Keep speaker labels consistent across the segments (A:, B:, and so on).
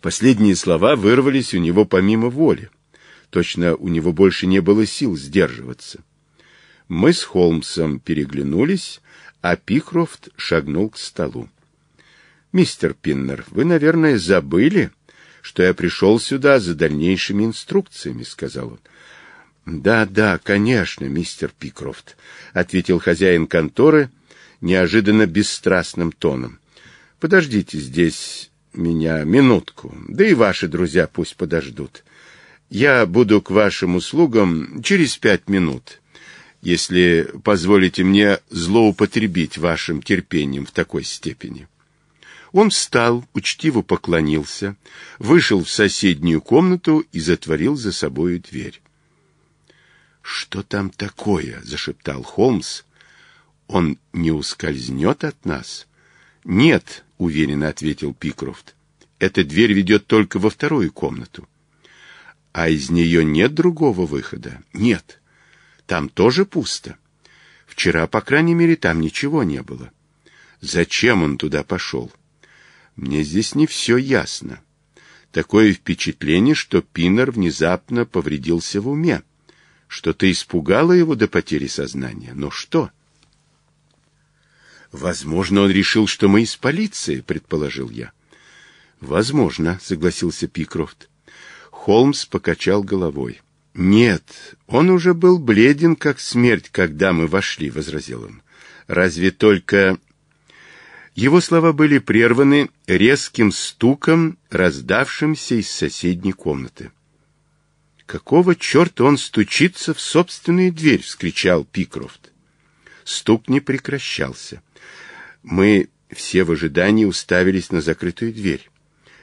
A: Последние слова вырвались у него помимо воли. Точно у него больше не было сил сдерживаться. Мы с Холмсом переглянулись, а Пикрофт шагнул к столу. «Мистер Пиннер, вы, наверное, забыли, что я пришел сюда за дальнейшими инструкциями», — сказал он. «Да, да, конечно, мистер Пикрофт», — ответил хозяин конторы неожиданно бесстрастным тоном. «Подождите здесь меня минутку, да и ваши друзья пусть подождут. Я буду к вашим услугам через пять минут, если позволите мне злоупотребить вашим терпением в такой степени». Он встал, учтиво поклонился, вышел в соседнюю комнату и затворил за собою дверь. «Что там такое?» — зашептал Холмс. «Он не ускользнет от нас?» «Нет», — уверенно ответил Пикрофт, — «эта дверь ведет только во вторую комнату». «А из нее нет другого выхода?» «Нет. Там тоже пусто. Вчера, по крайней мере, там ничего не было. Зачем он туда пошел? Мне здесь не все ясно. Такое впечатление, что Пинер внезапно повредился в уме. Что-то испугало его до потери сознания. Но что?» «Возможно, он решил, что мы из полиции», — предположил я. «Возможно», — согласился Пикрофт. Холмс покачал головой. «Нет, он уже был бледен, как смерть, когда мы вошли», — возразил он. «Разве только...» Его слова были прерваны резким стуком, раздавшимся из соседней комнаты. «Какого черта он стучится в собственную дверь?» — вскричал Пикрофт. Стук не прекращался. Мы все в ожидании уставились на закрытую дверь.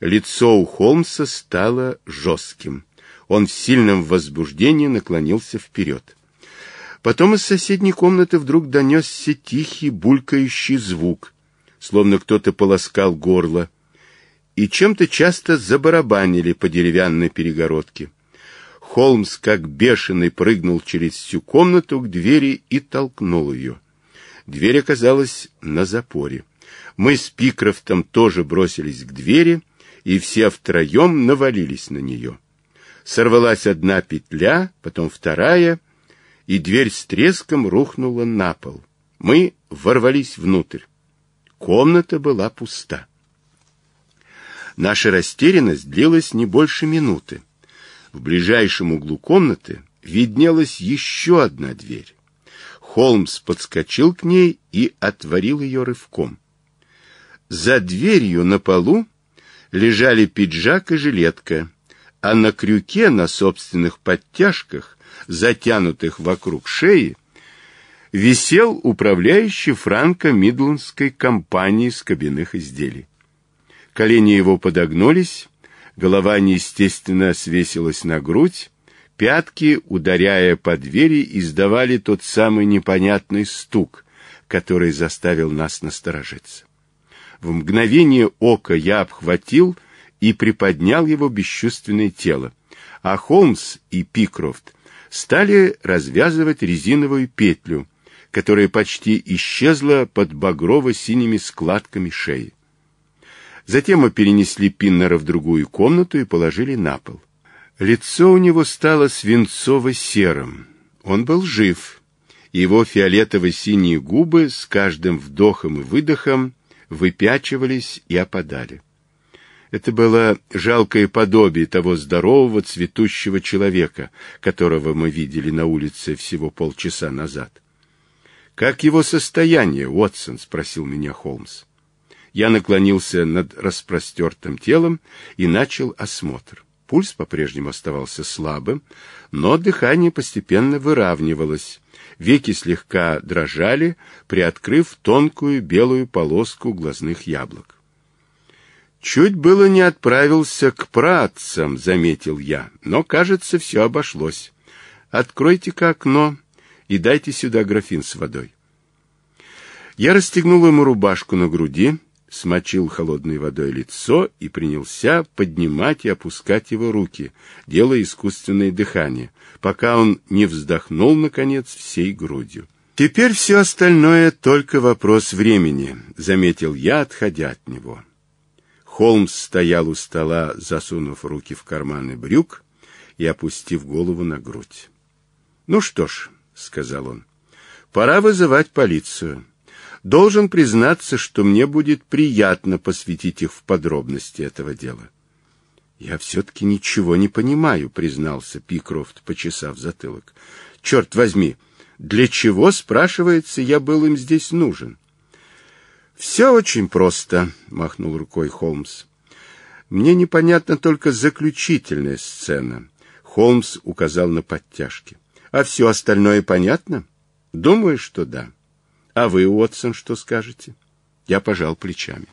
A: Лицо у Холмса стало жестким. Он в сильном возбуждении наклонился вперед. Потом из соседней комнаты вдруг донесся тихий булькающий звук, словно кто-то полоскал горло, и чем-то часто забарабанили по деревянной перегородке. Холмс как бешеный прыгнул через всю комнату к двери и толкнул ее. Дверь оказалась на запоре. Мы с Пикрофтом тоже бросились к двери, и все втроем навалились на нее. Сорвалась одна петля, потом вторая, и дверь с треском рухнула на пол. Мы ворвались внутрь. Комната была пуста. Наша растерянность длилась не больше минуты. В ближайшем углу комнаты виднелась еще одна дверь. Холмс подскочил к ней и отворил ее рывком. За дверью на полу лежали пиджак и жилетка, а на крюке на собственных подтяжках, затянутых вокруг шеи, висел управляющий франко-мидландской компании скобяных изделий. Колени его подогнулись, Голова неестественно свесилась на грудь, пятки, ударяя по двери, издавали тот самый непонятный стук, который заставил нас насторожиться. В мгновение ока я обхватил и приподнял его бесчувственное тело, а Холмс и Пикрофт стали развязывать резиновую петлю, которая почти исчезла под багрово-синими складками шеи. Затем мы перенесли Пиннера в другую комнату и положили на пол. Лицо у него стало свинцово-серым. Он был жив. Его фиолетово-синие губы с каждым вдохом и выдохом выпячивались и опадали. Это было жалкое подобие того здорового цветущего человека, которого мы видели на улице всего полчаса назад. «Как его состояние, Уотсон?» — спросил меня Холмс. Я наклонился над распростертым телом и начал осмотр. Пульс по-прежнему оставался слабым, но дыхание постепенно выравнивалось. Веки слегка дрожали, приоткрыв тонкую белую полоску глазных яблок. «Чуть было не отправился к працам», — заметил я, — «но, кажется, все обошлось. Откройте-ка окно и дайте сюда графин с водой». Я расстегнул ему рубашку на груди, — смочил холодной водой лицо и принялся поднимать и опускать его руки, делая искусственное дыхание, пока он не вздохнул, наконец, всей грудью. «Теперь все остальное только вопрос времени», — заметил я, отходя от него. Холмс стоял у стола, засунув руки в карманы брюк и опустив голову на грудь. «Ну что ж», — сказал он, — «пора вызывать полицию» должен признаться, что мне будет приятно посвятить их в подробности этого дела. «Я все-таки ничего не понимаю», — признался Пикрофт, почесав затылок. «Черт возьми, для чего, спрашивается, я был им здесь нужен?» «Все очень просто», — махнул рукой Холмс. «Мне непонятна только заключительная сцена». Холмс указал на подтяжки. «А все остальное понятно?» «Думаю, что да». А вы, Уотсон, что скажете? Я пожал плечами.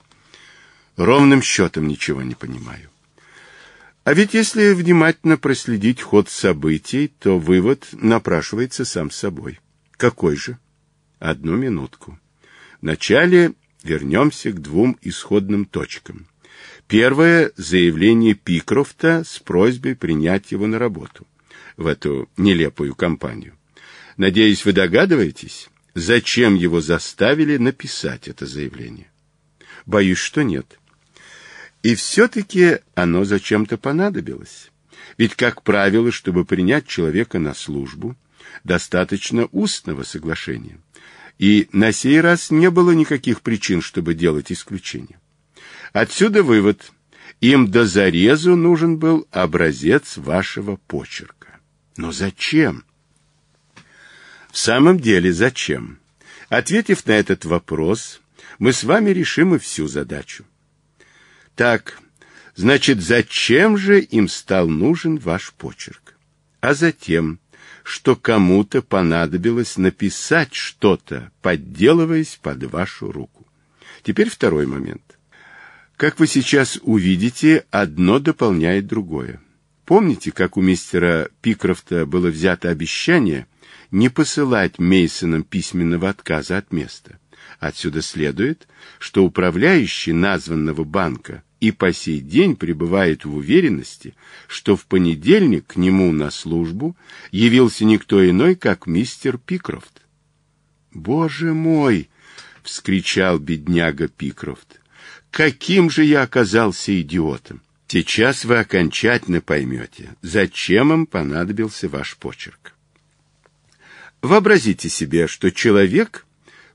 A: Ровным счетом ничего не понимаю. А ведь если внимательно проследить ход событий, то вывод напрашивается сам собой. Какой же? Одну минутку. Вначале вернемся к двум исходным точкам. Первое – заявление Пикрофта с просьбой принять его на работу в эту нелепую компанию. Надеюсь, вы догадываетесь, Зачем его заставили написать это заявление? Боюсь, что нет. И все-таки оно зачем-то понадобилось. Ведь, как правило, чтобы принять человека на службу, достаточно устного соглашения. И на сей раз не было никаких причин, чтобы делать исключение. Отсюда вывод. Им до зарезу нужен был образец вашего почерка. Но зачем? самом деле зачем? Ответив на этот вопрос, мы с вами решим и всю задачу. Так, значит, зачем же им стал нужен ваш почерк? А затем, что кому-то понадобилось написать что-то, подделываясь под вашу руку. Теперь второй момент. Как вы сейчас увидите, одно дополняет другое. Помните, как у мистера Пикрофта было взято обещание – не посылать Мейсонам письменного отказа от места. Отсюда следует, что управляющий названного банка и по сей день пребывает в уверенности, что в понедельник к нему на службу явился никто иной, как мистер Пикрофт. «Боже мой!» — вскричал бедняга Пикрофт. «Каким же я оказался идиотом! Сейчас вы окончательно поймете, зачем им понадобился ваш почерк». Вообразите себе, что человек,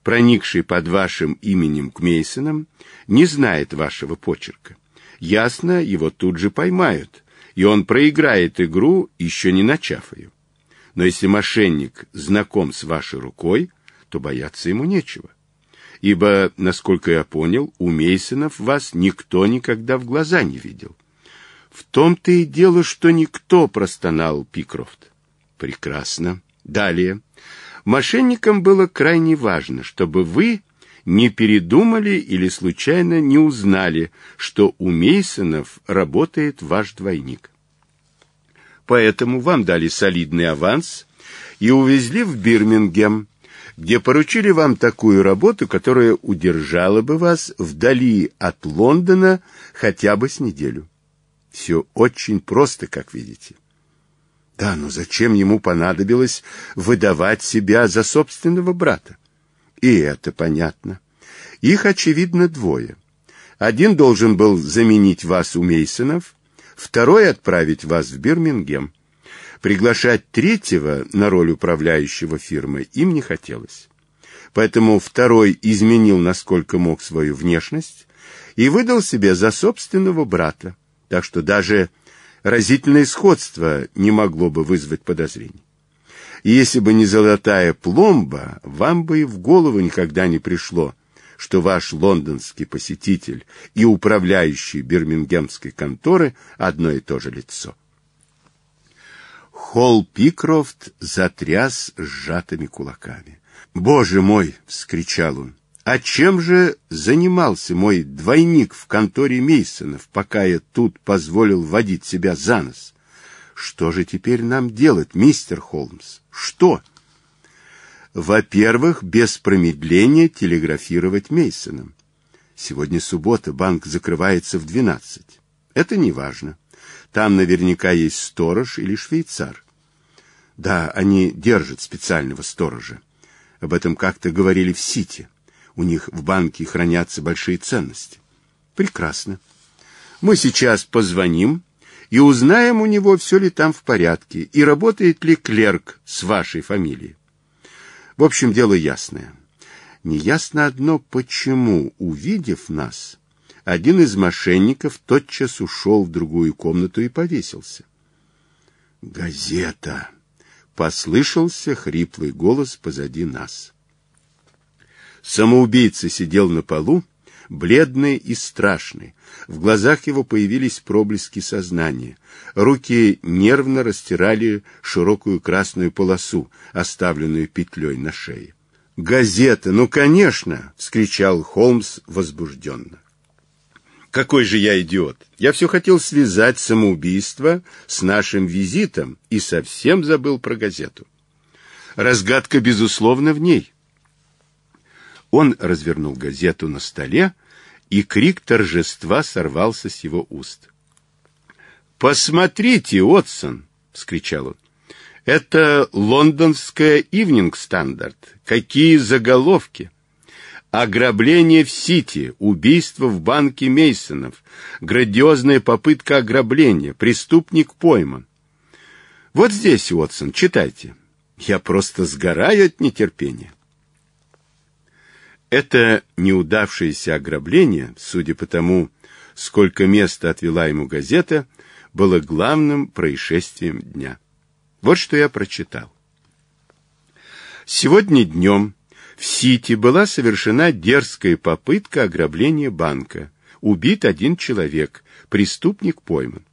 A: проникший под вашим именем к Мейсонам, не знает вашего почерка. Ясно, его тут же поймают, и он проиграет игру, еще не начав ее. Но если мошенник знаком с вашей рукой, то бояться ему нечего. Ибо, насколько я понял, у Мейсонов вас никто никогда в глаза не видел. В том-то и дело, что никто простонал Пикрофт. Прекрасно. Далее. Мошенникам было крайне важно, чтобы вы не передумали или случайно не узнали, что у Мейсонов работает ваш двойник. Поэтому вам дали солидный аванс и увезли в Бирмингем, где поручили вам такую работу, которая удержала бы вас вдали от Лондона хотя бы с неделю. Все очень просто, как видите. Да, но зачем ему понадобилось выдавать себя за собственного брата? И это понятно. Их, очевидно, двое. Один должен был заменить вас у Мейсонов, второй отправить вас в Бирмингем. Приглашать третьего на роль управляющего фирмы им не хотелось. Поэтому второй изменил, насколько мог, свою внешность и выдал себе за собственного брата. Так что даже разительное сходство не могло бы вызвать подозрений. если бы не золотая пломба, вам бы и в голову никогда не пришло, что ваш лондонский посетитель и управляющий бирмингемской конторы одно и то же лицо. Холл Пикрофт затряс сжатыми кулаками. «Боже мой!» — вскричал он. «А чем же занимался мой двойник в конторе Мейсонов, пока я тут позволил водить себя за нос? Что же теперь нам делать, мистер Холмс? Что? Во-первых, без промедления телеграфировать Мейсонам. Сегодня суббота, банк закрывается в двенадцать. Это не важно. Там наверняка есть сторож или швейцар. Да, они держат специального сторожа. Об этом как-то говорили в Сити. у них в банке хранятся большие ценности. Прекрасно. Мы сейчас позвоним и узнаем у него, все ли там в порядке, и работает ли клерк с вашей фамилией. В общем, дело ясное. Неясно одно, почему, увидев нас, один из мошенников тотчас ушел в другую комнату и повесился. «Газета!» — послышался хриплый голос позади нас. Самоубийца сидел на полу, бледный и страшный. В глазах его появились проблески сознания. Руки нервно растирали широкую красную полосу, оставленную петлей на шее. «Газета! Ну, конечно!» — вскричал Холмс возбужденно. «Какой же я идиот! Я все хотел связать самоубийство с нашим визитом и совсем забыл про газету. Разгадка, безусловно, в ней. Он развернул газету на столе, и крик торжества сорвался с его уст. «Посмотрите, Отсон!» — вскричал он. «Это лондонская «Ивнинг Стандарт». Какие заголовки!» Ограбление в Сити, убийство в банке Мейсонов, грандиозная попытка ограбления, преступник пойман. Вот здесь, Уотсон, читайте. Я просто сгораю от нетерпения. Это неудавшееся ограбление, судя по тому, сколько места отвела ему газета, было главным происшествием дня. Вот что я прочитал. Сегодня днем в Сити была совершена дерзкая попытка ограбления банка. Убит один человек, преступник пойман.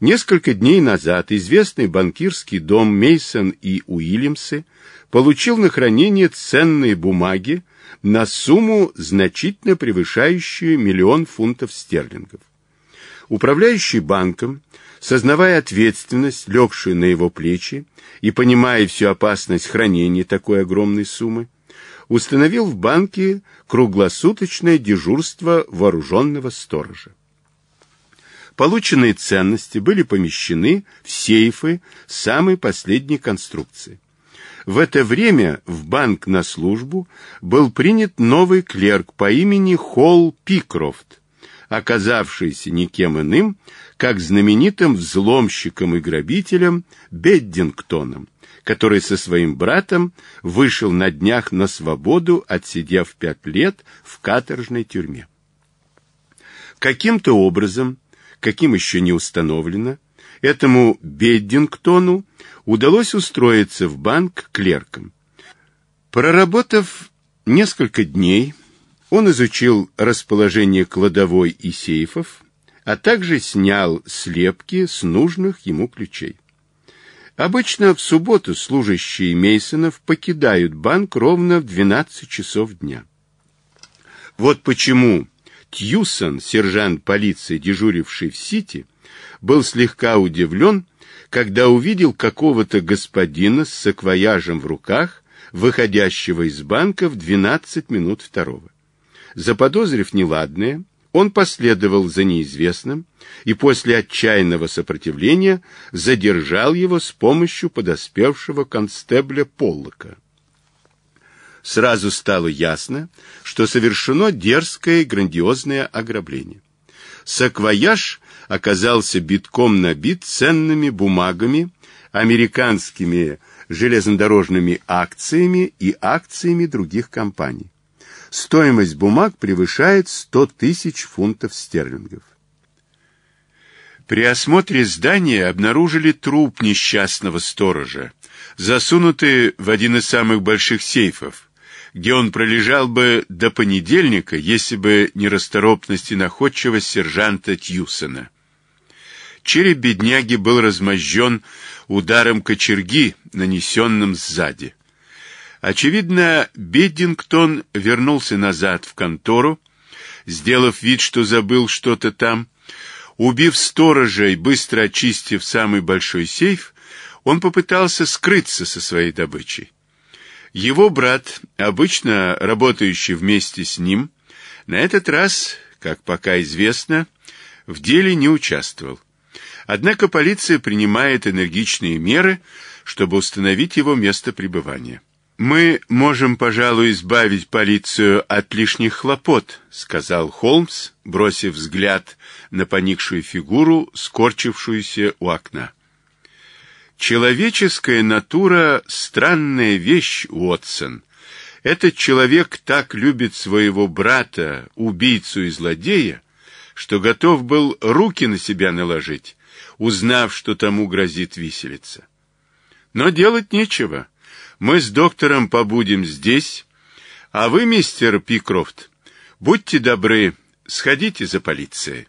A: Несколько дней назад известный банкирский дом Мейсон и Уильямсы получил на хранение ценные бумаги на сумму, значительно превышающую миллион фунтов стерлингов. Управляющий банком, сознавая ответственность, легшую на его плечи, и понимая всю опасность хранения такой огромной суммы, установил в банке круглосуточное дежурство вооруженного сторожа. Полученные ценности были помещены в сейфы самой последней конструкции. В это время в банк на службу был принят новый клерк по имени Холл Пикрофт, оказавшийся никем иным, как знаменитым взломщиком и грабителем Беддингтоном, который со своим братом вышел на днях на свободу, отсидев пять лет в каторжной тюрьме. Каким-то образом, каким еще не установлено, этому Беддингтону удалось устроиться в банк клерком. Проработав несколько дней, он изучил расположение кладовой и сейфов, а также снял слепки с нужных ему ключей. Обычно в субботу служащие Мейсонов покидают банк ровно в 12 часов дня. Вот почему Тьюсон, сержант полиции, дежуривший в Сити, был слегка удивлен, когда увидел какого-то господина с саквояжем в руках, выходящего из банка в 12 минут второго. Заподозрив неладное, он последовал за неизвестным и после отчаянного сопротивления задержал его с помощью подоспевшего констебля Поллока. Сразу стало ясно, что совершено дерзкое и грандиозное ограбление. Саквояж оказался битком набит ценными бумагами, американскими железнодорожными акциями и акциями других компаний. Стоимость бумаг превышает 100 тысяч фунтов стерлингов. При осмотре здания обнаружили труп несчастного сторожа, засунутый в один из самых больших сейфов, где он пролежал бы до понедельника, если бы не расторопность и находчивость сержанта Тьюсона череп бедняги был размозжен ударом кочерги, нанесенным сзади. Очевидно, Беддингтон вернулся назад в контору, сделав вид, что забыл что-то там. Убив сторожа и быстро очистив самый большой сейф, он попытался скрыться со своей добычей. Его брат, обычно работающий вместе с ним, на этот раз, как пока известно, в деле не участвовал. Однако полиция принимает энергичные меры, чтобы установить его место пребывания. «Мы можем, пожалуй, избавить полицию от лишних хлопот», — сказал Холмс, бросив взгляд на поникшую фигуру, скорчившуюся у окна. «Человеческая натура — странная вещь, Уотсон. Этот человек так любит своего брата, убийцу и злодея, что готов был руки на себя наложить, узнав, что тому грозит виселица. Но делать нечего. Мы с доктором побудем здесь, а вы, мистер Пикрофт, будьте добры, сходите за полицией.